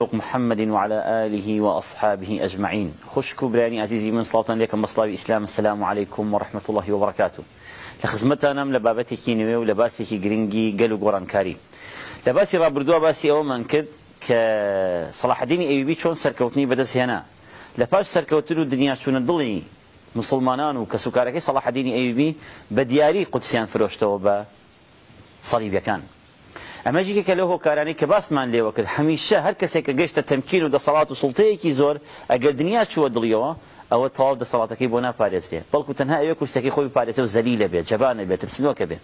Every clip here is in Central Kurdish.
محمد وعلى آله وأصحابه أجمعين خشكو براني عزيزي من صلاة لكم مصلاوي إسلام السلام عليكم ورحمة الله وبركاته لخزمتانم لبابتكي نوي ولباسكي جرينجي قلو قران كاري لباسي رابردوا باسي أو من كد كصلاح الدين أي بي شون سركوتني بدس هنا لباش سركوتنو الدنيا شون دلني مسلمانان وكسوكاركي صلاح الدين أي بي بدياري قدسيان فروشتو با صليب يكان اما که ژێکێکە کارانی که باس من لێوە کرد هر کسی که گشت تمکین و دەسەڵات و سلطه سڵتەیەکی زور اگر دنیا چو دڵیەوە ئەوە تەواو دەسەڵاتەکەی بۆ ناپارێزێ بەڵکو تەنها ئەوێ کوشتەکەی خۆی پارێزە و زەلی لە بێت جەبانە بێت ترسنۆکە بێت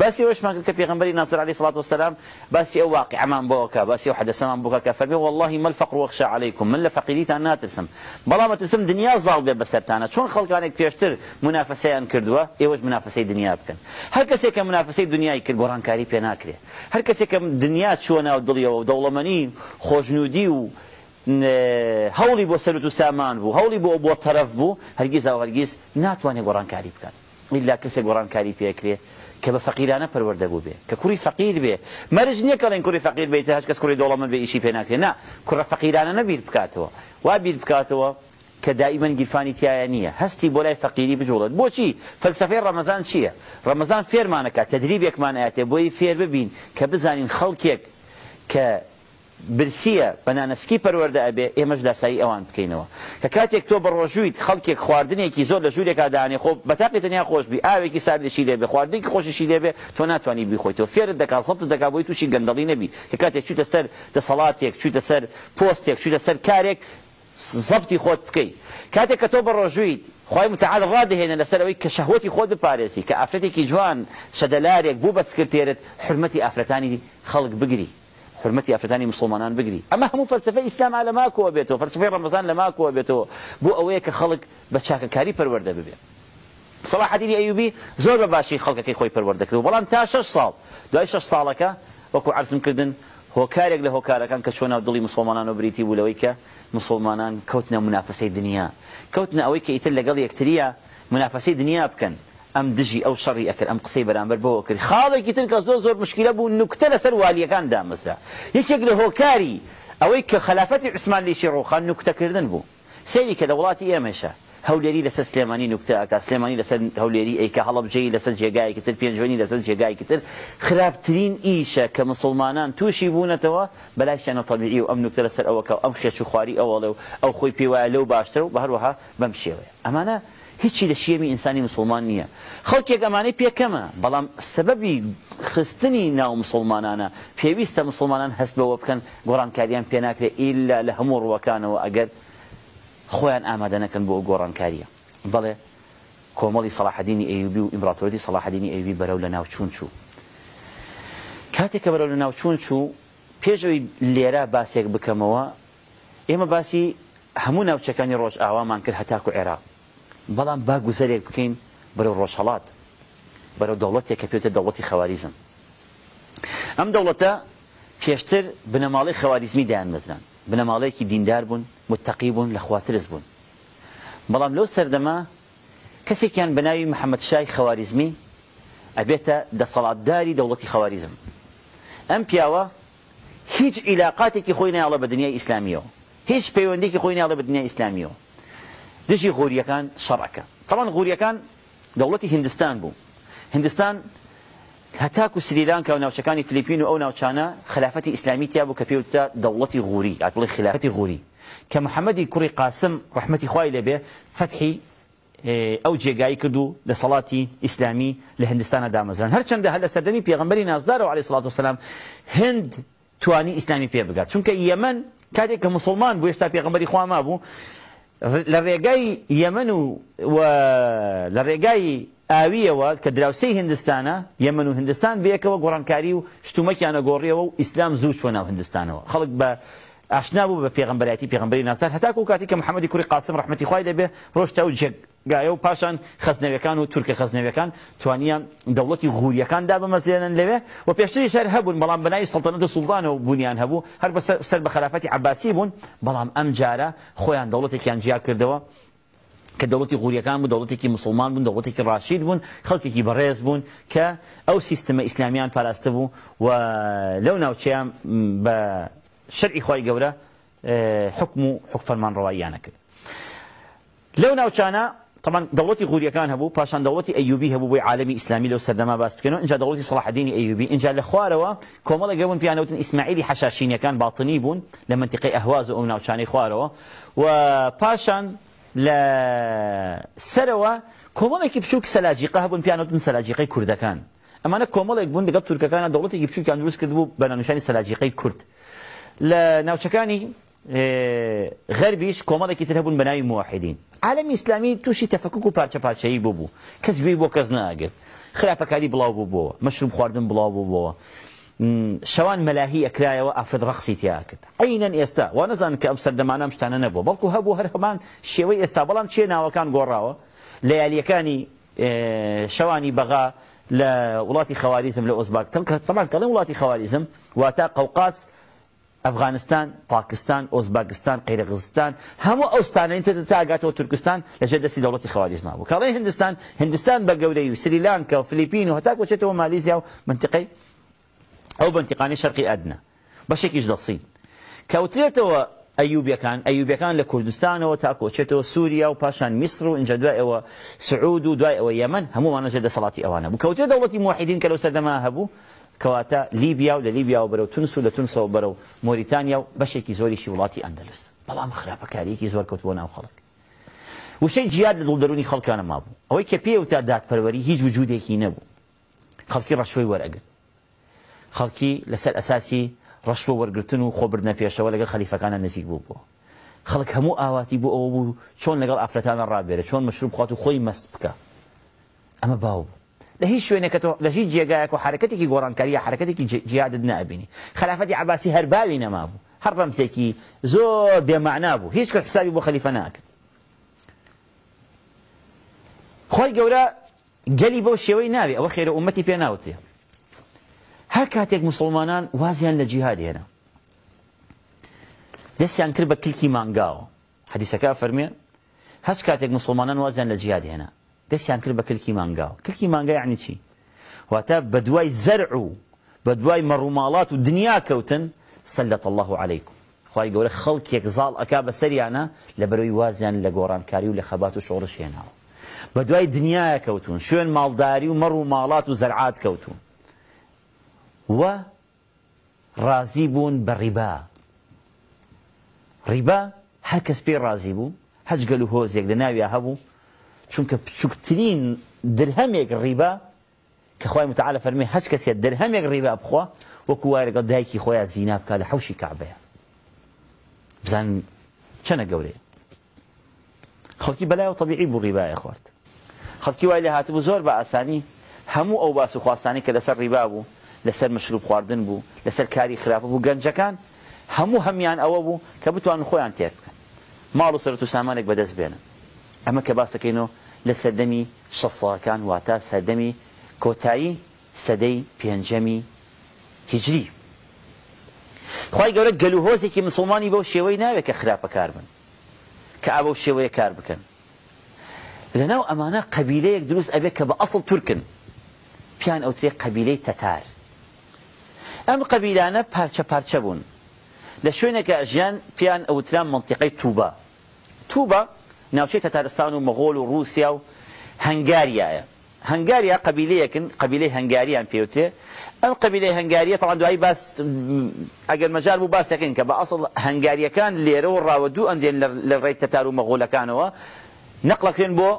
باسی ئەوشمان کە پێغمبەری ناصر عليه سلاات وسلام باسی ئەو واقع ئەمان بۆکە باسی و حدەسەمان بکە فەرمێ والله مل فقر وەخشە عیکم من لە فەقیریتان ناترسم بەڵام ترسم دنیا زاڵ بێ بەسەرتانە چۆن خەڵکانێک پێشتر منافەسەیان کردووە ئێوەش منافەسەی دنیا بکەن هەر کەسێک کە منافەسەی دنیای کرد گۆڕانکاری پێ ناکرێ هەر کەسێک کە دنیا چۆنا و دڵیەوە و دەوڵەمەنی خۆشنودی و هەوڵی بۆ سەرت و سامان بوو هەوڵی بۆ بۆ تەرەف بوو هەرگیز ئەو هەرگیز ناتوانێت گۆڕانکاری بکات میلا کەسێک گۆڕانکاری پێکرێ کە بە فەقیرانە پەروەردەبوو بێ کە کوری فەقیر بێ مەرج نییە کەڵێن کوری فەقیر بێت هەش کەس کوری دەوڵەمە بێ ئیشی پێ ناکرێ نا کوڕە فەقیرانە نەبیر بکاتەوە وا بیر بکاتەوە کە دائیمەن گیرفانی تایە نییە هەستی بۆ لای فەقیری بجوڵێت بۆچی فەلسفی ڕەمەزان چییە ڕەمەزان فێرمانەکە تدریبێکمانایاتێ بۆی فێر ببین کە بزانین خەڵکێک کە برسیە بەنانەسکی پەروەەردە ئەبێ ئێمەش لاسایی ئەوان بکەینەوە کە کاتێک تۆ بەڕۆژویت خەڵکێک خواردنێکی زۆر لە ژوورێکا دانێ خۆ بەتاقی تەنیا خۆش بی ئاوێکی ساردشی لێبێ خواردێکی خۆشیشی لێبێ تۆ ناتوانانی بیخۆیتەوە فێرت دەکا سەڵت دەکا بۆی تووشی گەندەڵی نەبی کە کاتێک چوتە سەر دەسەڵاتێک چوتە سەر پۆستێک چوتە سەر کارێک زەبتی خۆت بکەیت کاتێک کە تۆ بەڕۆژویت خی متعاال ڕادهێنە لەسەرەوەی کە شەهوەتی خۆت بپارێزی کە ئافرەتێکی جوان شەدەلارێک بوو بەسکرتێرت حرمەتی ئافرەتانی خەڵک بگری حرمتي افتاني مسلمانان بقري اما همو فلسفه اسلام على ماكو بيته فلسفه رمضان على ماكو بيته بو اويك خلق بتشاك كاري پرورده ببي صلاح الدين ايوبي زور باشي خلقك خوي پرورده كتو بلان تا شش صال دوي شش وكو عرس مكردن هو كارك له كارك كان كشونه ضلي مسلمانان بريتي ولويك مسلمانان كوتنا منافسه الدنيا كوتنا اويك يتل قضيه كتريا منافسه الدنيا بكن ام دجي او شەڕی ئەکرد ام قسەی بەرامبەر بەوە کرد خالي تر کە زۆر زۆر مشکلە بوو نکتە لەسەر والیەکان دامەزرا یەکێک لە هۆکاری ئەوەی کە خلافەتی عوسمان لیشی ڕۆخان نکتەکردن بوو سەیری إيه کە لە وڵاتی ئێمەشە هەولێری لەسەر سلێمانی نکتە ئەکا سلێمانی لەسەر هەولێری ئەیکە هەڵبجەی لەسەر جێگایەکی تر پێنجۆنی لەسەر جێگایکی تر خراپترین ئیشە کە مسلمانان تووشی بوونەتەوە بەلایشیانە تەبیعی و ئەم نکتە لەسەر ئەوەکە ام خێچ و خواری ئەوەڵێ و ئەو خۆی پێ وایە لەو هیچی لە شیەمی ئینسانی مسلمان نییە خەڵکێک ئەمانەی پێکەمە بەڵام سەبەبی خستنی ناو مسلمانانە پێویستە مسلمانان هەست بەوە بکەن گۆڕانکاریان پێناکرێت ئیلا لە هەموو ڕوەکانەوە ئەگەر خۆیان ئامادە نەکەن بۆ گۆڕانکاریە بڵێ کۆمەڵی سەلاحدینی ئەیوبی و ئیمراتۆری سەلاحدینی ئەیوی بەرەو لە ناوچوون چوو کاتێک کە بەرەو لە ناوچوون چوو پێشەوەی لێرە باسێک بکەمەوە ئێمە باسی هەموو ناوچەکانی ڕۆژ ئاوامان کرد هەتاکو عێراق بەڵام با گوزەرێک بکەین بەرەو ڕۆژهڵات بەرەو دەوڵەتێک کە پێێتە دەوڵەتی خەواریزم ئەم دەوڵەتە پێشتر بنەماڵی خەواریزمی دایان مەزران بنەماڵەیەکی دیندار بوون متتەقی بوون لە خواترز بوون بەڵام لەو سەردەما کەسێکیان بەناوی محەممەد شای خەواریزمی ئەبێتە دەسەڵاتداری دەوڵەتی خەواریزم ئەم پیاوە هیچ عیلااقاتێکی خۆی ناڵە بە دنیای ئیسلامیەوە هیچ پەیوەندێکی خۆی ناڵە بە دنیای ئیسلامیەوە دژی غوریەکان شەڕەکە تەوان غوریەکان دەوڵەتی هندستان بوو هندستان هەتاک و سریلان کە و ناوچەکانی فلیپین و ئەو ناوچانە خلافەتی ئیسلامی تیا بوو کە پێوتە دەوڵەتی غوری ئەڵی خلافەتی غوری کە محەممەدی کوڕی قاسم ڕحمەتی خوای لێبێ فتحی ئەو جێگایی کردو لە سەڵاتی ئیسلامی لە هندستانە دامەزران هەرچەندە هەر لە سەردەمی پێغمبەری نازدار و علی سڵات وسلام هند توانی ئیسلامی پێ بگات چونکە یەمەن کاتێک کە مسلمان بوو هێشتا پێغمبەری خواما بوو لە ڕێگای یەمن و لە ڕێگای ئاویەوە کە دراوسی هندستانە یەمن و هندستان بەیەکەوە گۆڕانکاری و شتومەکیانە گۆڕیەوە و ئیسلام زوو چۆنا هندستانەوە خەڵک بە ئاشنا بوو بە پێغمبەتی پێغمبەری ناسان هەتاکو کاتی کە محەممەدی کوری قاسم ڕحمەتی خوای لەبێ ڕۆشتا و جێگایە و پاشان خزنەوەەکان و تورکە خزنەوەەکان توانیان دەوڵەتی غوریەکاندا بەمەزێنن لەوێ و پێشتری شەر هەبوون بەڵام بەنای سڵتەنەتە سوڵدانەوە بوونیان هەبوو هەر بە سەر بە خرافەتی عباسی بوون بەڵام ئەم جارە خۆیان دەوڵەتێکیان جیا کردەوە کە دەوڵەتی غوریەکان بوو دەوڵەتێکی مسلمان بوون دەوڵەتێکی ڕاشید بوون خەڵکێکی بەڕێز بوون کە ئەو سیستمە ئیسلامیان پاراستە بوو و لەو ناوچەیان بە شرعي خی جورا اه، حكم حكم فرمان فەرمان لو کرد لەو ناوچانە طبعا دەوڵەتی غوریەکان هەبوو پاشان دەوڵەتی ئەیوبی هەبوو بۆی عالمی اسلامي لو سەردەما باس بکەنەوە اینجا دەوڵەتی سڵاحدینی ئەیوبی اینجا لە خوارەوە کۆمەڵە گەون پیانەوتن ئیسماعیلی حەشاشینیەکان باڵتنی بوون لە منتیقی ئەهواز و ئەو ناوچانەی خوارەوە و پاشان لە سەرەوە کۆمەڵێکی بچووک سەلاجیقە هەبوون پیانەوتن سەلاجیقی کوردەکان ئەمانە کۆمەڵێک بوون لەگەڵ كان دەوڵەتێکی بچووکیان دروست کرد بوو بە نوشاني سەلاجیقی كرد لە ناوچەکانی غەربیش کۆمەڵێکی تر هەبوون بەناوی موحدین عالمی ئیسلامی تووشی تەفکوک و پارچە پارچەیی بۆ بوو کەس گوێی بۆ کەس ناگرت خراپەکاری بڵاو بوو بۆەوە مەشروب خواردن بڵاو بوو بۆەوە شەوان مەلاهی ئەکرایەوە ئافرد ڕخسی تیا کرد عینەن ئێستا وا نەزان کە ئەم سەردەمانم شتانە نەبوو بەڵکو هەبوو هەر هەمان شێوەی ئێستا بەڵام چێ ناوەکان گۆڕاوە لەیالیەکانی شەوانی بەغا لە وڵاتی خەواریزم لە ئۆزباک تەم کە تەمان کەڵێن وڵاتی خەواریزم واتە قەوقاس ئەفغانستان پاکستان ئۆزباکستان قەیرغزستان هەموو ئەوستانەی تر تاگاتەوە تورکستان لەژێر دەستی دەوڵەتی خەواریزما بوو کاڵی هندستان هندستان بە گەورەی و سریلانکە و فلیپین و هەتا کۆچێتەوە مالیزیا و منتیقی ئەو بنتیقانی شەرقی ئەدنە بەشێکیش دەسین کەوترێتەوە ئەیوبەکان ئەیوبەکان لە کوردستانەوە تاکۆچێتەوە سووریا و پاشان میسر و اینجا دوای ئەوە سعود و دوای ئەوە یەمن هەمووانەژێ دەسەڵاتی ئەوانە بوو کەوتێ دەوڵەتی موحیدین کە لەو سەردەما هەبوو کەواتە لیبیا و لە لیبیا و بەرەو تونس و لە تونسەوە بەرەو مۆریتانیا و بەشێکی زۆریشی وڵاتی ئەندەلس بەڵام خراپەکاریەکی زۆر کەوت بۆ ناو خەڵک وشەی جیاد لە دڵ دەرونی خەڵکانە مابوو ئەوەی کە پێوتە دادپەروەری هیچ وجودێکی نەبوو خەڵکی ڕەشوی وەرەگرن خەڵکی لەسەر ئەساسی ڕەشوە وەرگتن و خۆبرنە پێشەوە لەگە خەلیفەکانە نزیک بوو بۆ خەڵک هەموو ئاواتی بۆ ئەوە بوو چۆن لەگەڵ ئافرەتانە ڕابێرە چۆن مەشروب خوات و خۆی مەست بکە ئەمە باو بوو لە هیچ شوێنێکە تۆ لە هیچ وحركتي كي حرکەتێکی گۆڕانکاریە حركتي كي نابینی خلافەتی عباسی عباسي نەمابوو هەر ڕەمچێکی زۆر بێمعنا بوو هیچ کە حسابی بۆ خەلیفە ناکرد خۆی گەورە گەلی بەو شێوەی ناوی ئەوە خێرە ئومەتی پێ ناوتێ هەر کاتێک مسلمانان وازیان لە جیهاد هێنا دەستیان کرد بە کلکی مانگاوە حەدیسەکە فەرمێ هەچ کاتێک مسلمانان وازیان دەستیان کرد بە کلکی مانگاوە کلکی مانگای عنی چی واتە بە دوای زەرع و بە دوای مەڕووماڵات و دنیا کەوتن سەلت الله عليكم خی گەورە خەڵکێک زاڵ ئەک بە سەریانە لە بەرەوەی وازیان لە گۆڕانکاری و لە خەبات و شۆڕش هێناوە بە دوای دنیاە کەوتون شوێن ماڵداری و مەڕ و ماڵات و زەرعات کەوتون و ڕازی بوون بە ڕیبا ڕیبا هەر کەس پێی ڕازی بوو هەچ گەل و هۆزێک لە ناویە هەبوو چونکە بچووکترین درهەمێک ڕیبا کەخوای متعاە فەرمی هەچ کەسێت دەرهەمێک ڕیبا بخوا وەکو وارەگە دایکی خۆیان زینا بکە لە حوشی کابەیە بزان چەنە گەورێت خەڵکی بەلایەوە طبیعی بوو ڕیبایە خوارد خەڵکی وای لە هاتبوو زۆر بە ئاسانی هەموو ئەو باس و خواستانی کە لەسەر ڕیبا بوو لەسەر مشروب خواردن بوو لەسەر کاری خراپە بوو گەنجەکان هەموو هەمیان ئەوە بوو کە بتوان خۆیان تێر بکەن ماڵ و سەرەت و سامانێک بەدەست بێنن ئەمە کە باسەکەینەوە لە سەردەمی شەسەکان واتە سەردەمی کۆتایی سەدەی پێنجەمی هیجری خی گەورە گەلوهۆزێکی مسلمانی بەو شێوەی ناوێت کە خراپەکار بن کە ئابە شێوەیە کار بکەن لەناو ئەمانە قەبیلەیەک دروست ئەبێت کە بە ئەسڵ تورکن پیان ئەوترێ قەبیلەی تەتار ئەم قەبیلانە پارچە پارچە بوون لە شوێنێکە ژیان پیان ئەوتران منتیقی تووبە تووبە ناوچەی تەتارستان و مەغۆڵ و رووسیا و هەنگاریایە هەنگاریا قبیلەیەکن قبیلەی هەنگاریان پێوتێ ئەم قبیلەی هەنگاریە فڵان دوایی باس ئەگەر مەجار بوو باسەکەن کە بە ئەسڵ هەنگاریەکان لێرە و ڕاوە دوو ئەنجێن لە ڕێی تەتار و مەغۆلەکانەوە نەقلەکرێن بۆ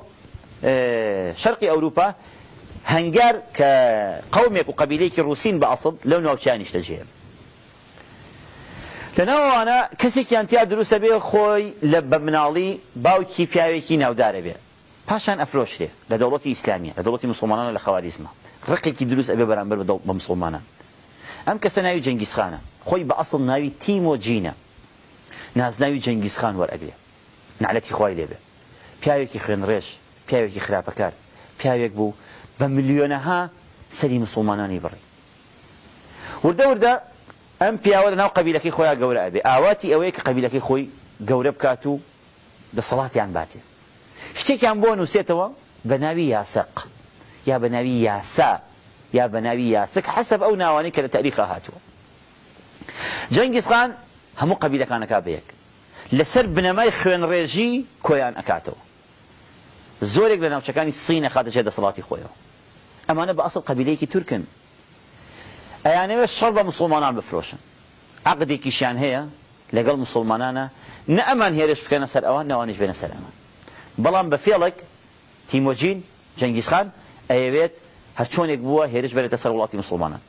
شەرقی ئەوروپا هەنگار کە قومێک و قبیلەیەکی رووسین بە ئەسڵ لەو ناوچانیشتە جێن لەناوانە کەسێکیان تیا دروستە بێ خۆی لە بە مناڵی باوکی پیاوێکی ناودارە بێ پاشان ئەفرۆشتێ لە دەوڵەتی ئیسلامیە لە دەوڵەتی مسلمانانە لە خەواریزمە ڕقێکی دروست ئەبێ بەرامبەر بە مسلمانان ئەم کەسە ناوی جەنگیسخانە خۆی بە ئەسڵ ناوی تیمۆجینە نازناوی جەنگیسخان وەرئەگرێ نعلەتی خی لێبێ پیاوێکی خوێنڕێژ پیاوێکی خراپەکار پیاوێک بوو بە ملیۆنەها سەری مسلمانانی بڕی وردە وردە ئەم پیاوە لەناو قبیلەکەی خۆیان گەورە ئەبێ ئاواتی ئەوەیە کە قبیلەکەی خۆی گەورە بکات و دەسەڵاتیان باتێ شتێکیان بۆ نووسێتەوە بە ناوی یاسەق یا بە ناوی یاسا یا بە ناوی یاسک حەسب ئەو ناوانی کە لە تاریخە هاتووە جەنگیزخان هەموو قبیلەکانەکە بەیەک لەسەر بنەمای خوێنڕێژی کۆیان ئەکاتەوە زۆرێک لە ناوچەکانی سینە خاتەچێت دەسەڵاتی خۆیەوە ئەمانە بە ئەسڵ قبیلەیەکی تورکن ئەیانەوێت شەڕ بە مسلمانان بفرۆشن عقدێکیشیان هەیە لەگەڵ مسلمانانە نە ئەمان هێرش بکەنە سەر ئەوان ناوانش بێنە سەر ئەمان بەڵام بە فێڵێک تیمۆجین جەنگیزخان ئەیەوێت هەرچۆنێک بووە هێرش بێتە سەر وڵاتی مسلمانان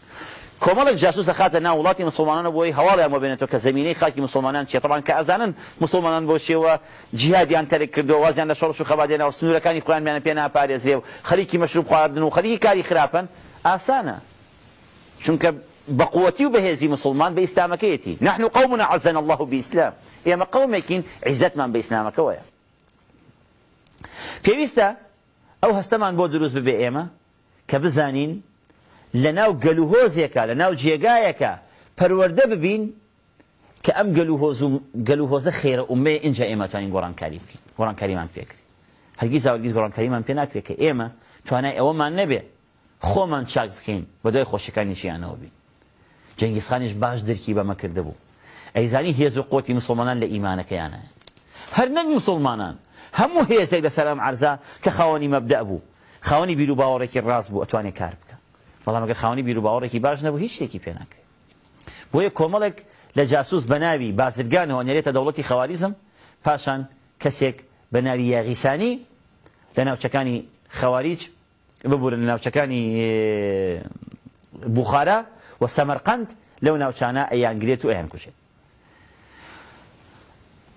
کۆمەڵک جاسوس خاتە ناو وڵاتی مسلمانانە بۆی هەواڵیانمە بێنێتەوە کە زمینەی خاکی مسلمانان چێ تەبان کە ئەزانن مسلمانان بۆ شێوە جیهادیان تەرێک کردو وازیان لە شەڕش و خەبادێنەوە سنوورەکانی خۆیان میانە پێ ناپارێزێ و خەریکی مەشروب خواردن و خەریکی کاری خراپەن ئاسانە شنك بقوتي وبهزي مسلمان بإسلامكيتي نحن قومنا عزنا الله بإسلام إما قومكين عزت من بإسلامك ويا في ويستا أو هستمان بودروز ببئي إما كبزانين لناو قلوهوزيكا لناو جيغايكا پرورده ببين كأم قلوهوزو قلوهوزا خير أمي إنجا إما توانين قران كريم قران كريمان فيك هل قيزا والقيز قران كريمان فيناك فيك إما توانا إما ما خۆمان چاک بکەین بە دوای خۆشەکانیشیانەوە بین جنگیسخانیش باش دەرکی بەمە کرده بوو ئەیزانی هێز و قوتی مسلمانان لە ئیمانەکەیانە هەر نەنگ مسلمانان هەموو هێزێک لە سەرام عرزا کە خاوەنی مەبدە بوو خاوەنی بیر و باوەڕێکی ڕاست بوو ئەتوانێت کار بکە بەڵام ئەگەر خاوەنی بیر و باوەڕێکی باش نەبوو هیچ شتێکی پێ ناکرێت بۆ یە کۆمەڵێک لە جاسوس بەناوی بازرگانەوە نێرێتە دەوڵەتی خەواریزم پاشان کەسێک بە ناوی یاغیسانی لە ناوچەکانی خەواریج ببوورن ناوچەکانی بخارە و سەمەرقند لەو ناوچانە ئەیانگرێت و ئەیان کوشێت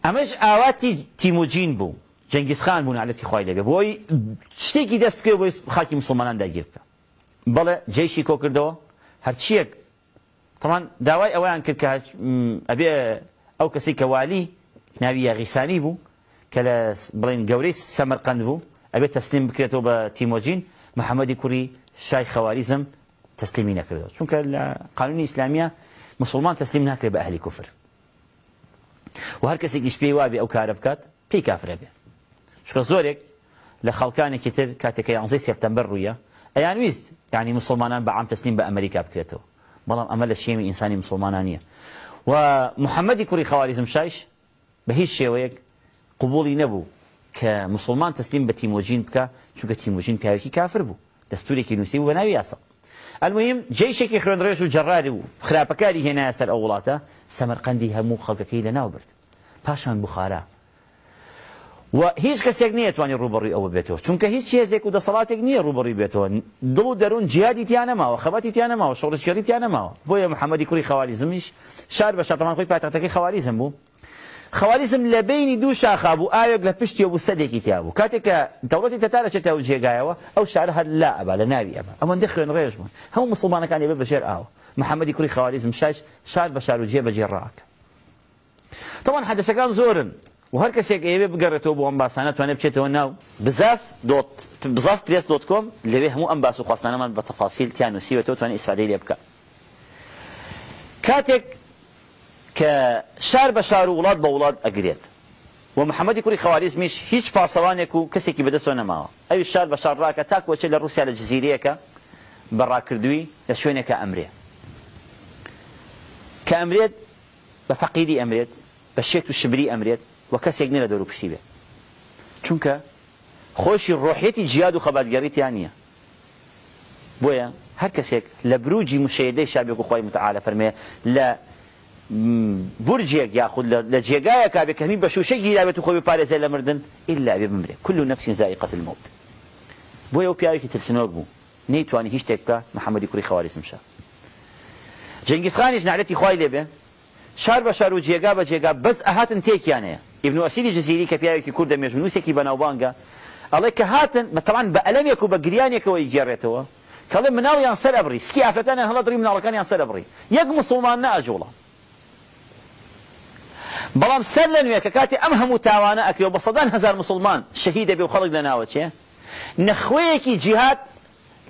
ئەمەش ئاواتی تیموجین بوو جەنگیسخان بوون علەتی خی لەگە بۆی شتێکی دەست بکە بۆی خاکی مسلمانان داگیر بکە بەڵێ جێشی کۆ کردەوە هەرچیەک تەمان داوای ئەویان کرد کە ئەبێ ئەو کەسی کەوالی ناوی یاغیسانی بوو کە لە بڵین گەورەی سەمەرقند بوو ئەبێت تەسلیم بکرێتەوە بە تیمۆجین محمد كوري شاي خوارزم تسليمين نەکردەوە چونکە كان قانونی ئسلامیە مسلمان تسليمين ناکرێت باهل كفر کوفر كسي هەر کەسێکیش پێی وابێ ئەو کارە بکات پێی کافرە بێ چکە زۆرێک لە خەڵکانێکی تر کاتێکە یانزەی سپتەمبەر ڕوویە ئەیان ویست یعنی مسلمانان بە عام تەسلیم بە ئەمریکا بکرێتەوە بەڵام ئەمە لە شێمی ئینسانی مسلمانان نیە و محەممەدی کوری خەواریزم شایش کە مسلمان تەسلیم بە تیمۆجین بکە چونکە تیمۆجین پیاوێکی کافر بوو دەستورێکی نووسی بە ناوی یاسە ئەلمهم جێشێکی خوێنڕێژ و جەڕاری و خراپەکاری هێنایە سەر ئەو وڵاتە سەمەرقەندی هەموو خەڵکەکەی لە ناو برد پاشان بخارە و هیچ کەسێک نیەتوانانی ڕوبڕی ئەوە بێتەوە چونکە هیچ هێزێک و دەسەڵاتێک نییە ڕوبڕی بێتەوە دڵ و دەروون جیادی تیانەماوە خەبەتی تیانەماوە شڕشکەری تیانەماوە بۆیە محەممەدی کوری خەوالی زمیش شار بە شاتەمان خۆی پاتەتەکەی خەوالی زم بوو خوارزم لە دو دوو شاخابوو ئاوێک لە پشتی بوو سەدێکی تیابوو کاتێک کە دەوڵەتی تەتارەچێتە و او او شارە هەر لا ئەبا لە اما ندخل ئەمەندە هم ڕێژمون كان مسلمانەکانی بێ بەژێر ئاوە محەممەدی کوری شاش شار بشار شار و طبعا بەجێڕاکە تەوان حەدەسەکان زۆرن و هەر کەسێک ئێوێ بگەڕێتەوە بۆ ئەم باسانە توانێت ناو بزاف دوت بزاف پرس دوت كوم اللي هەموو ئەم باس و خواستانەمان بە تەفاسیل تیانوسیوەتەوە تو ئیسفادەی لێ بکە کاتێک کە شار بە شار و وڵات بە وڵات ئەگرێت و محەممەدی کوری خواریزمیش هیچ پاسەوانێک و کەسێکی بەدەستۆ نەماوە ئەوی شار بە شارڕاکە تاکوەچێت لە رووسیا لە جززیریەکە بەڕاکردووی لە شوێنێکە ئەمرێ کە ئەمرێت بە فەقیدی ئەمرێت بە شێت و شبری ئەمرێت و کەسێک نێرە دەرو پشتی بێت چونکە خۆشی ڕۆحێتی جیاد و خەباتگەڕیتیان نییە بۆیە هەر کەسێک لە بروجی مشەیەدەی شابێک و خۆی متعاالە فەرمێ لە برجێک یاخود لە جێگایە کا بکەمی بە شوشە گیرابێت و خۆی پارێزە لە مردن ئللا بێ بمرێ کل نفسی زای قتل موت بۆ ئەو پیاوێکی ترسنۆک بوو نەیتوانانی هیچ شتێک بکە محەممەدی کوری خاوارسمشە جنگیزخانیش نعلەتی خوای لێبێ شار بە شار و جێگا بە جێگا بەس ئەهاتن تێکیانەیە ئبن ئەسیدی جززیری کە پیاوێکی کووردە مێژنووسێکی بەناوبانگە ئەڵێ کە هاتن مەتەوان بە ئەلمێک و بە گریانێکەوەی گێڕێتەوە کەڵێ مناڵیان سەر ئەبری سکی ئافرەتانە هەڵەدری مناڵەکانیان سەر ئەبری یەک مسلمان ناژوڵە بەڵام سەر لە نوێ کە کاتی ئەم هەموو تاوانە ئەکرێ بە سەدان هزار مسلمان شەهیدە بێ و خەڵک لە ناوە چێ نەخوەیەکی جیهات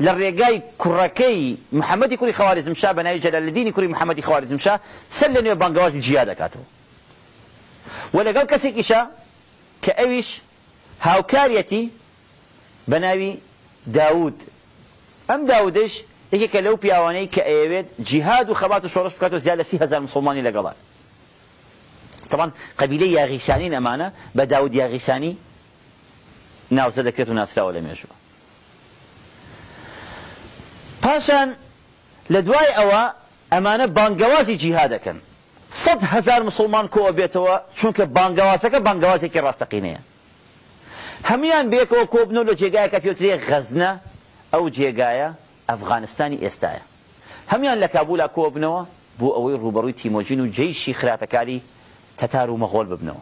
لە ڕێگای کوڕەکەی محەممەدی کوری خاوارزمشا بە ناوی جەلە لە دینی کوری محەممەدی خاوارزمشا سەر لە نوێ بانگوازی جیا دەکاتەوە و لەگەڵ کەسێکیشە کە ئەویش هاوکاریەتی بە ناوی داود ئەم داودش یەکێکە لەو پیاوانەی کە ئەیەوێت جیهاد و خەبات و شۆڕش بکات و زیاد لە سی هزار مسلمانی لەگەڵات طبعا قبیله یاغیسانی نمانه به داود یاغیسانی ناوزه دەکرێت و ناسراوە لە مێژوە پاشان لە دوای ئەوە ئەمانە بانگەوازی جیها دەکەن سەد هزار مسلمان کۆوە بێتەوە چونکە بانگەوازەکە بانگەوازێکی ڕاستەقینەیە هەمویان بێکەوە کۆبن و لە جێگایە کە پێوترێ غەزنە ئەو جێگایە ئەفغانستانی ئێستاە هەمویان لە کابولا کۆبنەوە بۆ ئەوەی ڕوبەڕووی تیمۆجین و جێیشی خراپەکاری تەتار و ببنوا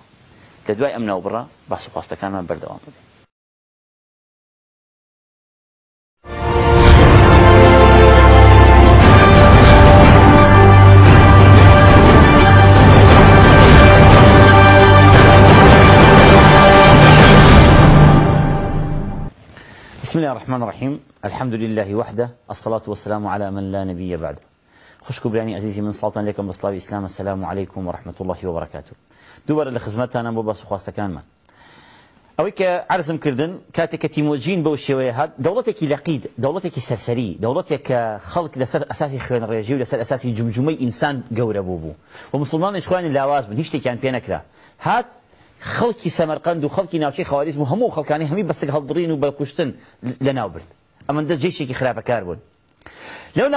لدواي أمنا وبرا ئەم ناوبڕە كان من بەردەوام بدەین بسم الله الرحمن الرحيم الحمد لله وحده الصلاة والسلام على من لا نبي بعده خوشكو براني عزيزي من سڵتان لێکم بە سلاوی ئسلام سلام عليهیکم و رحمت اللهی وبرکاتو دووبارە لە خزمەتتانە بۆ بەسخواستەکانمان ئەوەی کە عرزم كردن كاتك تيموجين بەو شێوەیە هات دولتك لەقید دولتك سەرسەری دەوڵەتێک کە خەڵک لەسەر ئەساسی خوێن ڕێژی و لەسەر ئەساسی جمجمەی ئینسان گەورە بوو بوو و مسلمانی شوانی لاواز بن هیچ شتێکیان پێ نەکرا هات خەڵکی سەمەرقند و خەڵکی ناوچەی خاواریز و هەموو خەڵکانی هەمی بەسک هەڵدرین و بەکوشتن لەناو برد ئەمەندە جێشێکی خراپەکار بوون لەو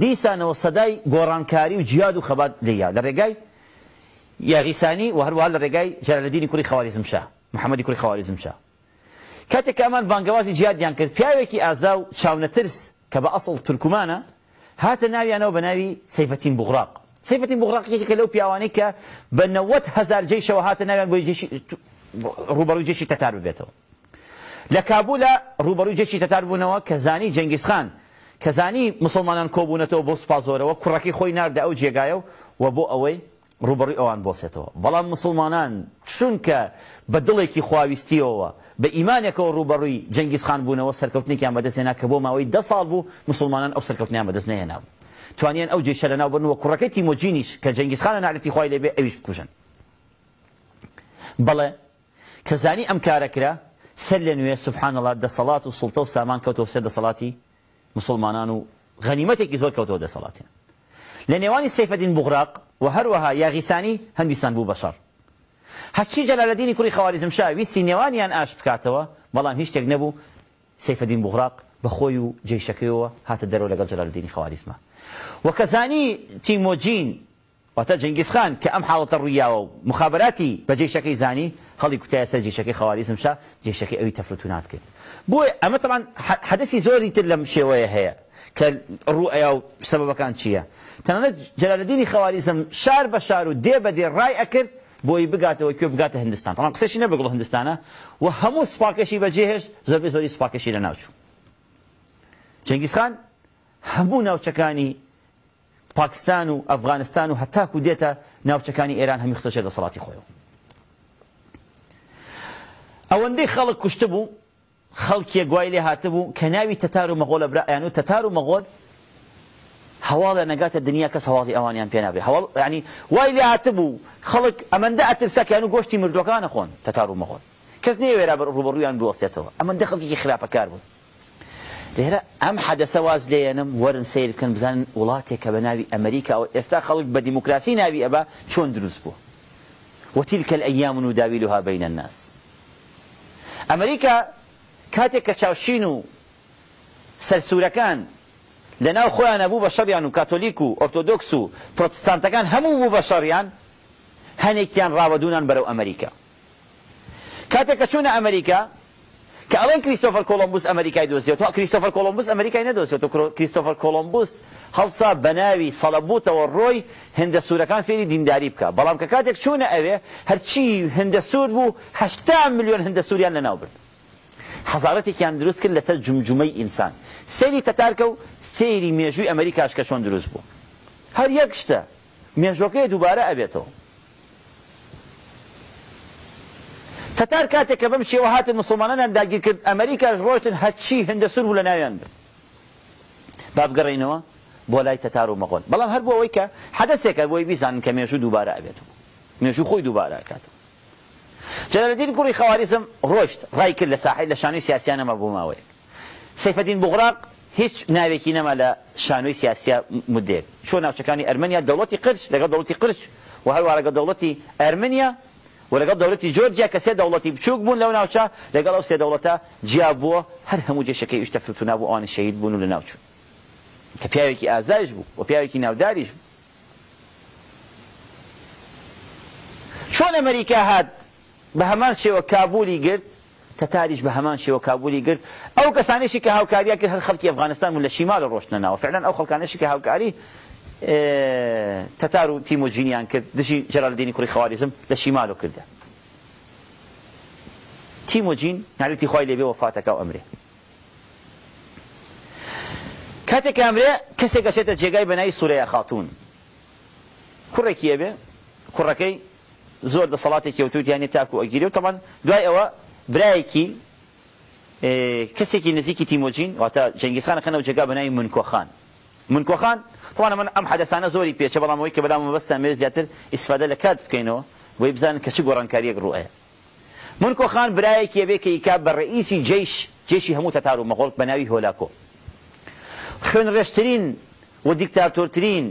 دیسانەوە سەدای گۆڕانکاری و جیاد و خەبات لیا لە ڕێگای یاغیسانی و هەروە لە ڕێگای جەرەدینی کوری خاواریزمشا محەممەدی کوری خاواریزمشا کاتێک ئەمان بانگوازی جیادیان کرد پیاوێکی ئازا و چاونەترس کە بە ئەسڵ تورکمانە هاتە ناویانەوە بە ناوی سیفەتین بغراق سیفەتین بغراقیکە لەو پیاوانەی کە بە نەوەت هزار جێشەوە هاتە ناویان بۆ ڕوبەروی جێشی تەتار ببێتەوە لە کابولە ڕوبەروی جێشی تەتار بوونەوە کە زانی جەنگیسخان کەزانی مسلمانان کۆبوونەتەوە بۆ سوپازۆرەوە کوڕەکەی خۆی ناردە ئەو جێگایە و بۆ ئەوەی ڕوبڕی ئەوان بۆسێتەوە بەڵام مسلمانان چونکە بە دڵێکی خواویستیەوە بە ئیمانێکەوە ڕوبڕووی جەنگیزخان بوونەوە سەرکەوتنیان بەدەستێنا کە بۆ ماوەی ده ساڵ بوو مسلمانان ئەو سەرکەوتنیان بەدەست نهێنابوو توانیان ئەو جێشە لەناو بنەوە کوڕەکەی تیمۆجینیش کە جەنگیزخانە نالەتی خوای لێبێ ئەویش بکوژن بەڵێ کەزانی ئەم کارەکرا سەر لە نوێ سبحان الله دەسەڵات و سڵتە و سامان کەوتۆ سێ دەسەڵاتی مسلمانان و غەنیمەتێکی زۆر کەوتەوە دەسەڵاتیان لە نێوانی سیفەدین بغراق و هەروەها یاغیسانی هەندویستان بوو بەشەر هەچی جەلالەدینی کوڕی خەواریزم شا ویستی نێوانیان ئاش بکاتەوە بەڵام هیچ شتێک نەبوو سیفەدین بغراق بە خۆی و جێشەکەیەوە هاتە دەرەوە لەگەڵ جەلالدینی خەواریزمە وەکەزانی تیمۆجین واتە جنگیسخان کە ئەم حاڵەتە ڕوویاوە و مخابراتی بە جێشەکەی زانی خەڵی کوتایە سەر جێشەکەی خەواریزمشا جێشەکەی ئەوی تەفرتو ناتکرد بۆی ئەمە تەمان حدەسی زۆری تر لەم شێوەیە هەیە کە ڕوئیا و سەبەکان چییە تەنانەت جەلالدینی خەواریزم شار بە شار و دێ بە دێ ڕای ئەکرد بۆی بگاتەوە کوێ بگاتە هندستان تەمان قسەشی نەبگوڵ هندستانە و هەموو سوپاکەشی بەجێهێش زۆربەی زۆری سوپاکەشی لە ناوچوو جنگیسخان هەموو ناوچەکانی پاکستان و ئەفغانستان و هەتاکو دێتە ناوچەکانی ئێران هەمی خستەشێ لە سڵاتی خۆیەوە ئەوەندەی خەڵک کوشت بوو خەڵکیە گوای لێ هاتبوو کە ناوی تەتار و مەغۆل لە برایان و تەتار و مەغۆل هەواڵ لە نەگاتە دنیا کەس هەواڵی ئەوانیان پێنابێ هەواڵ ینی وای لێ هاتبوو خەڵک ئەمەندە ئەترسەکەیان و گۆشتی مردوەکانە خۆن تەتار و مەغۆل کەس نێ وێرا بە ڕوبڕوویان بوەستێتەوە ئەمەندە خەڵکی خراپەکار بوو لێرە ئەم حەدەسە واز لێنم وەرن سیرکن بزانن وڵاتێک کە بە ناوی ئەمریکا و ئێستا خەڵک بە دیموکراسی ناوی ئەبا چۆن دروست بوو وتیلکە ئەیام و داویلوها بینە الناس ئەمریکا کاتێک کە چاوشین و سەرسوورەکان لەناو خۆیان نەبوو بە شەڕیان و کاتۆلیک و ئۆرتۆدۆکس و پرۆتستانتەکان هەموو بوو بە شەڕیان هەنێکیان ڕاوەدونان بەرەو ئەمریکا کاتێک کە چوونە ئەمریکا کە ئەڵێن کریستۆفر کۆلمبوس ئەمریکای دۆزیێت تو کریستۆفر کۆلمبوس ئەمریکای نەدۆزیێت و کریستۆفر کۆلمبوس هەڵسا بەناوی سەڵەبووتەوە ڕۆی هەندە سوورەکان فێری دینداری بکە بەڵام کە کاتێک چوونە ئەوێ هەرچی هەندە سوور بوو هەشتا میلیۆن هەندە سووریان لەناو برد حزارەتێکیان دروست کرد لەسەر جمجمەی ئینسان سەیری تەتارکە و سەیری مێژووی ئەمریکاش کە چۆن دروست بوو هەر یەک شتە مێژۆەکەی دووبارە ئەبێتەوە تەتار کاتێک کە بەم شێوە هاتن مسلمانانان داگیر کرد ئەمریکاش ڕۆشتن هەچی هەندە سور بوو لە ناویان بن بابگەڕینەوە بۆ لای تەتار و مەغۆن بەڵام هەر بۆ ئەوەی کە حەدەسێکە بۆی بیزانن کە مێژوو دووبارە ئەبێتەوە مێژوو خۆی دووبارە کاتەوە جەلەدین گوڕی خەواریزم ڕۆشت ڕای کرد لە ساحی لە شانوی سیاسیانەمە بۆ ماوەیە سەیفەدین بوغراق هیچ ناوێکی نەما لە شانۆی سیاسیا مدێ چۆن ناوچەکانی ئەرمنیا دەوڵەتی قرش لەگە دەوڵەتی قرش و هەروە لەگە دەوڵەتی ئەرمنیا و لەگەڵ دەوڵەتی جۆرجیا کە سێ دەوڵەتی بچووک بوون لەو ناوچە لەگەڵ ئەو سێ دەوڵەتە جیا بووە هەر هەموو جێشەکەی شتەفرتون نابوو ئەوان شەید بوون و لە ناوچوون کە پیاوێکی ئازایش بوو و پیاوێکی ناوداریش بوو چۆن ئەمریکا هات بە هەمان شێوە کابولی گرت تتاریش بە هەمان شێوە کابولی گرت ئەو کەسانێکی کە هاوکاریە کرد هەر خەڵکی ئەفغانستان و لە شیمال ڕۆشتنەوە فعلان ئەو خەڵکانێکی کە هاوکاری تەتار و تیمۆجینیان کرد دژی جەرالدینی کوڕی خاواریزم لە شیمالۆ کردە تیمۆجین نالێتی خی لێبێ وەفاتەکە و ئەمرێ کاتێک ئەمرێ کەسێک گەشێتە جێگای بەنای سوورەیە خاتون کوڕێکی ئەبێ کوڕەکەی زۆر دەسەڵاتێکی وتوتیانی تاکو ئەگیری و تەمان دوای ئەوە برایەکی کەسێکی نزیکی تیمۆجین واتە جەنگیسخانەکەنەوە جێگا بەنای منکۆخان منکۆخان طبعا من ئەم حدەسانە زۆری پێچە بەڵامەوەی کە بەلام بەستان مێ زیاتر ئیسفادە لە کات بکەینەوە بۆی بزانن کە چ گۆڕانکاریەک ڕوئەیە منکۆ خان برایەکی ئەبێ کە ئیکا بە ڕئیسی جیش جێشی هەموو تەتار و مەغۆڵک بە ناوی هۆلاکۆ خوێن ڕێشترین و دیکتاتۆرترین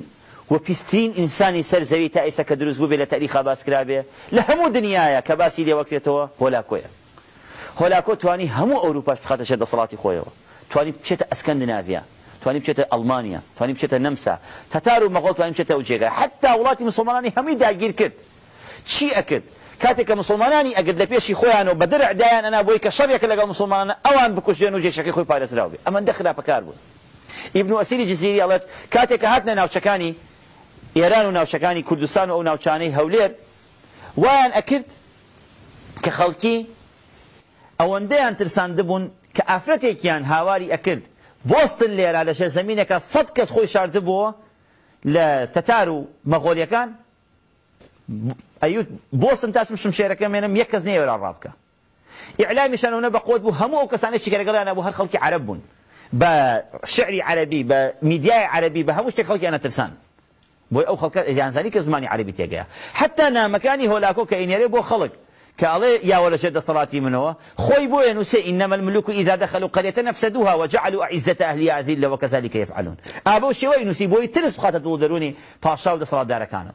و پیسترین ئینسانی سەر زەوی تا ئێستا کە دروست بوو بێ لە تاریخا باسکرا بێ لە هەموو دنیاە کە باسی هولاكو هۆلاکۆیە هۆلاکۆ توانی هەموو ئەوروپاش بخاتە شەدەسەڵاتی خۆیەوە توانی بچێتە ئەسکەندناویە توانی بچێتە ئەلمانیا توانی بچێتە نەمسا تەتار و مەغڵ توانی بچێتە ئەو جێگای حتا وڵاتی مسلمانانی هەمووی داگیر کرد چی ئەکرد کاتێک کە مسلمانانی ئەگەر لە پێشی خۆیان و بەدەرعدایان ئەنا بۆی کە شەڕێکە لەگەڵ مسلمانە ئەوان بکوشێن و جێشەکەی خۆی پارێزراو بێ ئەمەندە خراپەکار بوون ئیبن و ئەسیری جززیری ئەڵەت کاتێک کە هاتنە ناوچەکانی ئێران و ناوچەکانی کوردستان و ئەو ناوچانەی هەولێر وایان ئەکرد کە خەڵکی ئەوەندەیان ترساندبوون کە ئافرەتێکیان هاواری ئەکرد بۆست لێرە لە شێ زمینێکە سەد کەس خۆی شاردبووە لە تەتار و مەغۆلیەکان ئەوت بۆستن تاسم شم شێرەکە مێنم یەک کەس نێوەرا ڕابکە ئیعلامیشانەوە بەقۆت بوو هەموو کەسانە چیکەرەگەڵیانە بوو هەر خەڵکی عرب بوون بە شعری عربی بە میدیای عربی بە هەموو شتێک خەڵکییانە ترسان بۆی ئەو خەڵکە ئەزانزانی يعني کە زمانی عربی تێگەیە حتا نامەکانی هۆلاکۆ کە ئینێرێ بۆ خەڵک كالي يا ولا جد صلاتي هو خوي بو سي إنما الملوك إذا دخلوا قرية نفسدوها وجعلوا أعزة أهلها أذلة وكذلك يفعلون أبو شوي نسي بو يترس بخاطة دولدروني باشا ولا صلاة داركانه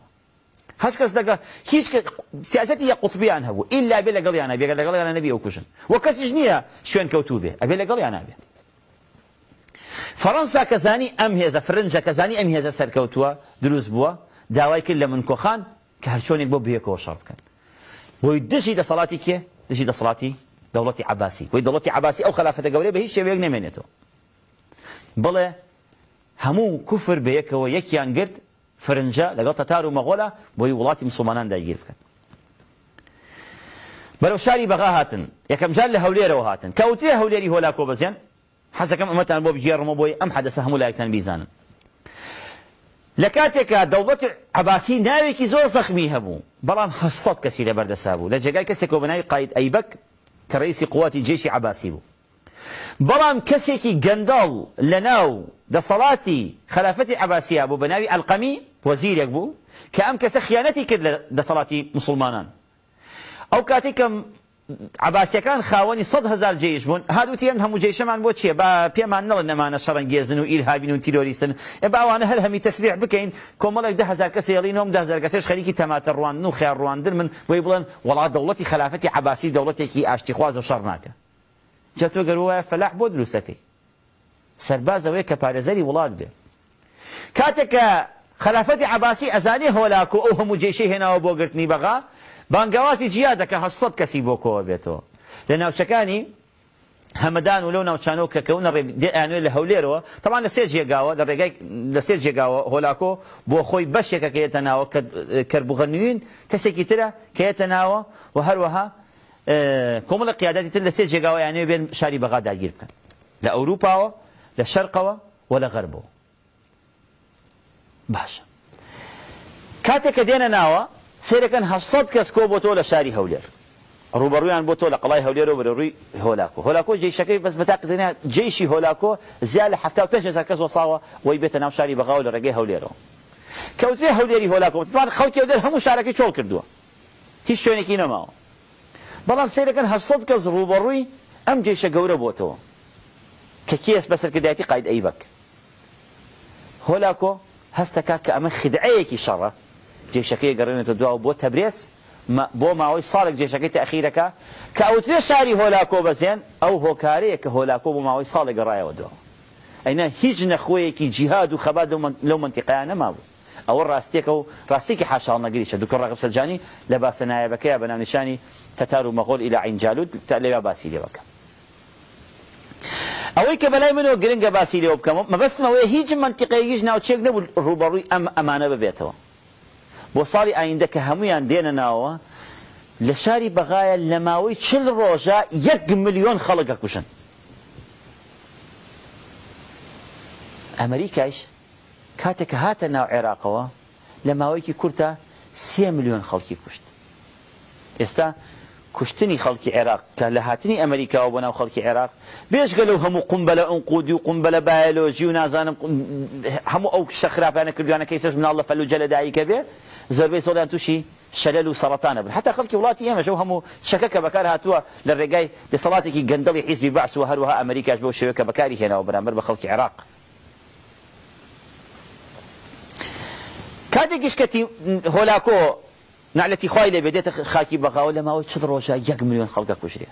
هەش کەس دەگە سياستي سیاستی یە قوتبیان الا ئللا بێ لەگەڵیانە بێگە نبي نەبی وکوشن و کەسیش نییە شوين کەوتوو بێ ئەبێ لەگەڵیان نابێ فرنسا کەزانی ام هيزا فرنجە کەزانی ئەم هێزە سەرکەوتووە دروست بووە بوا کرد لە من كوخان کە هەرچۆنێک هيك بەیەکەوە كان وی دەسەڵاتی کێ دژی دەسەڵاتی دەوڵەتی عباسی وی دەوڵەتی عباسی ئەو خلافەتە گەورەی بە هیچ شێوەیەک نامێنێتەوە بڵێ هەموو کوفر بە یەکەوە یەکیان گرت فرنجە لەگەڵ تەتار و مەغۆلا بۆی وڵاتی مسلمانان داگیر بکەن بەرەو شاری بەغا هاتن یەکەم جار لە هەولێرەوە هاتن کەوتێ هەولێری هۆلاکۆ بەزیان حەزەکەم ئەمەتان بۆ بگێڕمە بۆی ئەم حەدەسە هەموو لایەکتان بیزانن لە کاتێکا دەوڵەت عباسی ناوێکی زۆر زەخمی هەبوو بەڵام هەستات کەسی لە بەردەسا بوو لە جێگای کەسێک بەناوی قاید ئەیبەک کە ڕیسی قوواتی جێشی عباسی بوو بەڵام کەسێکی گەنداڵ لە ناو دەسەڵاتی خلافەتی عباسیە بوو بەناوی ئەلقەمی وەزیرێک بوو کە ئەم کەسە خیانەتی کرد لە دەسەڵاتی مسلمانان ئەو کاتێکم عباسیەکان خاوەنی سەد هزار جێش بوون هادووتیان هەموو جێشەمان بۆ چیە با پێمان نڵە نەمانە شەڕەنگێزن و ئیرهابین و تیرۆریسن باوانە هەر هەمی تەسریح بکەین کۆمەڵێک ده هزار کەس هێڵینەوەم دهزار کەسێش خەریکی تەماتە ڕوان و خێر ڕواندن من بۆی بڵێن وڵات دەوڵەتی خلافەتی عباسی دەوڵەتێکی ئاشتی خوازە و شەڕ ناکە جە تۆ گەروایە فەلاح بۆ دروستەکەی سەرباز ئەوەیە کە پارێزەری وڵات بێ کاتێک کە خلافەتی عباسی ئەزانی هۆلاکو ئەو هەموو جێشی هێناوە بۆ گرتنی بەغا بانگەوازی جیا دەکە هەسەد کەسی بۆ کۆوە بێتەوە لە ناوچەکانی هەمەدان و لەو ناوچانەوە کەکەونە ئەنوێت لە هەولێرەوە تەوان لە سێ جێگاوە لە ڕێگای لە سێ جێگاوە هۆلاکۆ بۆ خۆی بەشێکە کە هێتە ناوە کەربوغە نوین کەسێکی ترە کە هێتە ناوە و هەروەها کۆمەڵە قیادەتی تر لە سێ جێگاوە یانێ بێن شاری بەغا داگیر بکەن لە ئەوروپاوە لە شەرقەوە و لە غەربەوە باشە کاتێک کە دێنە ناوە سێرەکەن هەفسەد کەس کۆ بۆ تۆ لە شاری هەولێر ڕوبەڕویان بۆ تۆ لە قڵای هەولێرە بەرە ڕووی هۆلاکۆ هۆلاکۆ جێشەکەی بەس بەتاقدنە جێشی هۆلاکۆ زیاد لە هەفتا پێ کەس وەساوە وی بێتە ناو شاری بەغااو لە ڕێگەی هەولێرەوە کەوتێ هەولێری هۆلاکۆوان خەڵکی دەر هەموو شارەکەی چۆڵ کردووە هیچ شوێنێکی نەماوە بەڵام سیرەکەن هەفسەد کەس ڕوبەڕووی ئەم جێشە گەورە بۆتەوە کە کێس بەسەرکردایەتی قاید ئەیبک هۆلاکۆ هەستەکە کە ئەمە خدعەیەکی شەڕە جێشەکەی گەڕێنێتە دواوە بۆ تەبرێز بۆ ماوەی ساڵێک جێشەکەی تاخیرەکە کە ئەوترێ شاری هۆلاکۆ بەزێن ئەو هۆکارەیە کە هۆلاکۆ بۆ ماوەی ساڵێک گەڕایەوە دو ئەینە هیچ نەخۆیەکی جیهاد و خەبات لەو منتیقیان نەمابوو ئەوە ڕاستیەکە و ڕاستێکی حاشاڵ نەگریشە دوکە ڕقب سەرجانی لە باسە نایەبەکەی بە نامنیشانی تەتار و مەغۆل ئیلا عینجالود تا لێوا باسی لێوەکە ئەوەی کە بەلای منەوە گرنگە باسی لێوە بکەم مەبەستمەوەی هیچ منتیقەیەکیش ناوچێک نەبوو ڕوبەڕووی ئەم ئەمانە ببێتەوە بۆ ساڵی ئایندە کە هەمویان دێنە ناوە لە شاری بەغایە لە ماوەی چل ڕۆژە یەک ملیۆن خەڵک ئەکوشن ئەمریکایش کاتێک هاتە ناو عێراقەوە لە ماوەیەکی کورتە سی میلیۆن خەڵکی کوشت ئێستا کوشتنی خەڵکی عێراق کە لە هاتنی ئەمریکاوە بۆ ناو خەڵکی عێراق بێژگە لەو هەموو قمبەلە ئەنقودی و قمبەلە بایلۆژی و نازانم هەموو ئەو شەخراپانە کردوانەکەی سەش مناڵ لە فەلوجە لەدایکە بێ زۆربەی سۆڵیان تووشی شەلل و سەڵەتانە بن حتا خەڵکی وڵاتی ئێمەش هەموو شەکەکە بەکار هاتووە لە ڕێگای دەسەڵاتێکی گەندڵی حیزبی باعس و هەروها ئەمریکاش بۆ شێوەکە بەکاری هێناوە بەرامبەر بە خەڵکی عێراق کاتێکیش کەتی هۆلاکۆ نعلەتی خی لێ بێتێتە خاکی بەغاوە لە ماوەی چل ڕۆژە یەک میلیۆن خەڵکە کوژرێ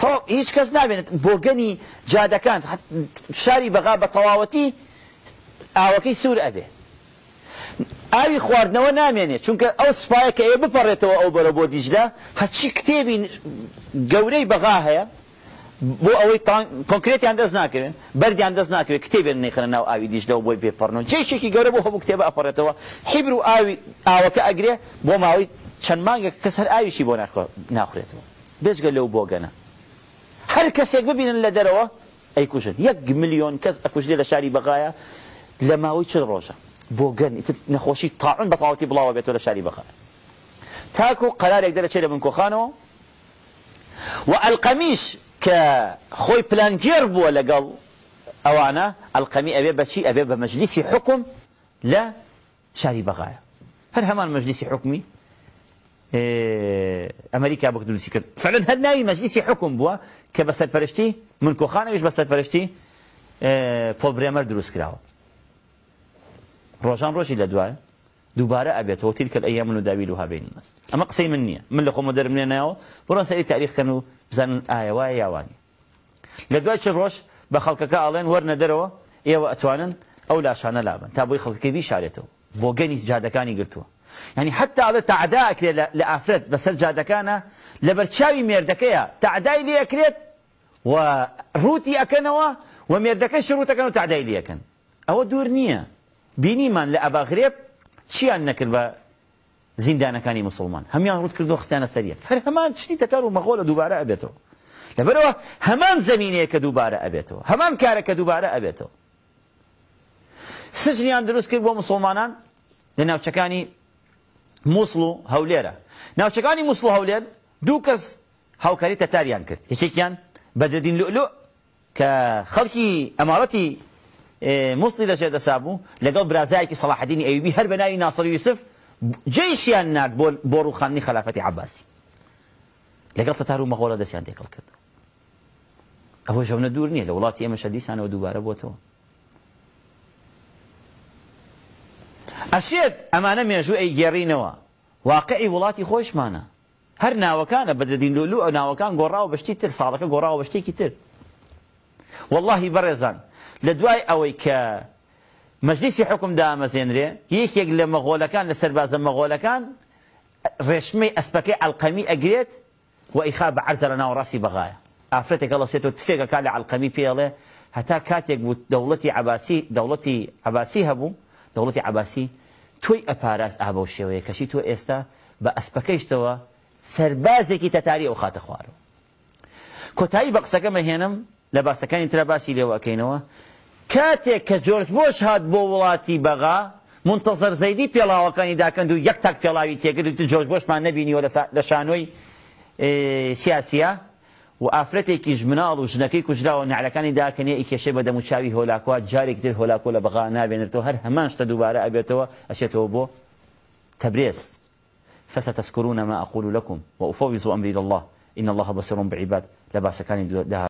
تا هیچ کەس نابێنێت بۆ گەنی جادەکان شاری بەغا بە تەواوەتی ئاوەکەی سوور ئەبێت ئاوی خواردنەوە نامێنێت چونکە ئەو سپایە کە ئێ بپەڕێتەوە ئەو بەرە بۆ دیجدا هەچی کتێبی گەورەی بەغا هەیە بۆ ئەوەی کۆکرێتیان دەست ناکەوێن بەردیان دەست ناکەوێت کتێبێن نەیخەنە ناو ئاوی دیشدەەوە بۆی بێپەڕنەوە جێشێکی گەورە بۆ هەبوو کتێبە ئەپەڕێتەوە حیبر و ئاوی ئاوەکە ئەگرێ بۆ ماوەی چەند مانگە کەس هەر ئاویشی بۆ ناخورێتەوە بێژگە لەو بۆگەنە هەر کەسێک ببینن لە دەرەوە ئەیکوژن یەک میلیۆن کەس ئەکوژێ لە شاری بەغایە لە ماوەی چ ڕۆژە بوغن ات نخوشي طاعون بطاوتي بلاو بيت ولا شاري بخا تاكو قرار يقدر تشيل من كوخانو والقميش كخوي بلان بو ولا قال او انا القمي ابي بشي ابي بمجلس حكم لا شاري بغا اه، هل هما مجلس حكمي ايه امريكا ابو كدوسي كد فعلا هل ناي مجلس حكم بو كبسال البرشتي من كوخانه ويش بسال البرشتي ايه بول بريمر دروس كراو روشان روشي لدواء دوبارة أبيته وتلك الأيام اللي دابيلوها بين الناس أما قصي مني من اللي خمدر منينا ياو بران سألي تاريخ كانوا بزان آية وآية يواني لدواء شف روش بخلقك آلين ورنا دروا إيوا أتوانا أو لاشانا لابا تابوي خلقك بي شاريته بوغيني جادكاني قلتوا يعني حتى على تعدائك لأفرد بس الجادكانا لبرتشاوي ميردكيا تعدائي لي أكريت وروتي أكنوا وميردكي شروتك أنو تعدائي لي أكن أو دورنيا بینیمان لە ئەباغرێب چیان نەکرد بە زیندانەکانی مسلمان هەمیان ڕوت کردو خستانە سەریە هەر هەمان شتی تەکار و مەغۆ لە دووبارە ئەبێتەوە لەبەرەوە هەمان زمینەیە کە دووبارە ئەبێتەوە هەمان کارە کە دووبارە ئەبێتەوە سجنیان دروست کرد بۆ مسلمانان لە ناوچەکانی مووسڵ و هەولێرە ناوچەکانی مووسڵ و هەولێر دوو کەس هاوکاری تەتاریان کرد یەکێکیان بەجدین لؤلو کە خەڵکی ئەمارەتی مسلی دەچێتە سابوو لەگەڵ برازایکی سەلاحدینی ئەویبی هەر بەناوی ناسر یوسف جێشیان نرد بۆ بۆ ڕوخاندنی خلافەتی عباسی لەگەڵ تەتار و مەغۆڵە دەستیان تێکەڵ کردەوە ئەوە ژەونە دوور نییە لە وڵاتی ئێمە شەدیسانەوە دووبارە بۆتەوە ئەشێت ئەمانە مێژوو ئەی گێڕینەوە واقعی وڵاتی خۆشمانە هەر ناوەکانە بەدەدین لولو ئەو ناوەکان گۆڕاوە بەشتی تر ساڵەکە گۆڕاوە بەشتێکی تر واللهی بەڕێزان لە دوای ئەوەی کە مەجلیسی حکم دامەزێنرێ یەکێک لە مەغۆلەکان لە سەربازە مەغۆلەکان ڕێشمەی ئەسپەکەی ئەلقەمی ئەگرێت و ئیخا بە عەرزە لە ناوەڕاستی بەغایە ئافرەتێک ئەڵەسێت و تفێکە کا لە ئەلقەمی پێڵێ هەتا کاتێک بوو دەوڵەتی عباسی دەوڵەتی عباسی هەبوو دەوڵەتی عباسی توی ئەپاراست ئابە و شێوەیە کەشی تۆ ئێستا بە ئەسپەکەیشتەوە سربازێکی تەتاری ئەو خاتە خوارەوە کۆتایی بە قسەکە مەهێنم لە باسەکانی ترا باسی لێوەکەینەوە کاتێک کە جۆرج بۆش هات بۆ وڵاتی بەغا منتەزەر زەیدی پێڵاوەکانی داکەند و یەک تاک پێڵاوی تێگرت جۆرج بۆشمان نبینیەوە لە شانۆی اه، سیاسە و ئافرەتێکی ژمناڵ و ژنەکەی کوژراوە نعلەکانی داکەنێ ئیکێشێ بە دەموچاوی هۆلاکوە جاري در هۆلاکۆ لە انا نابێنێتەوە هەر هەمان شتە دووبارە ئەبێتەوە ئەشێتەوە بۆ تەبرێز فستذكرون ما أقول لكم وأفوز أمري إلى الله إن الله بصير بعباد ده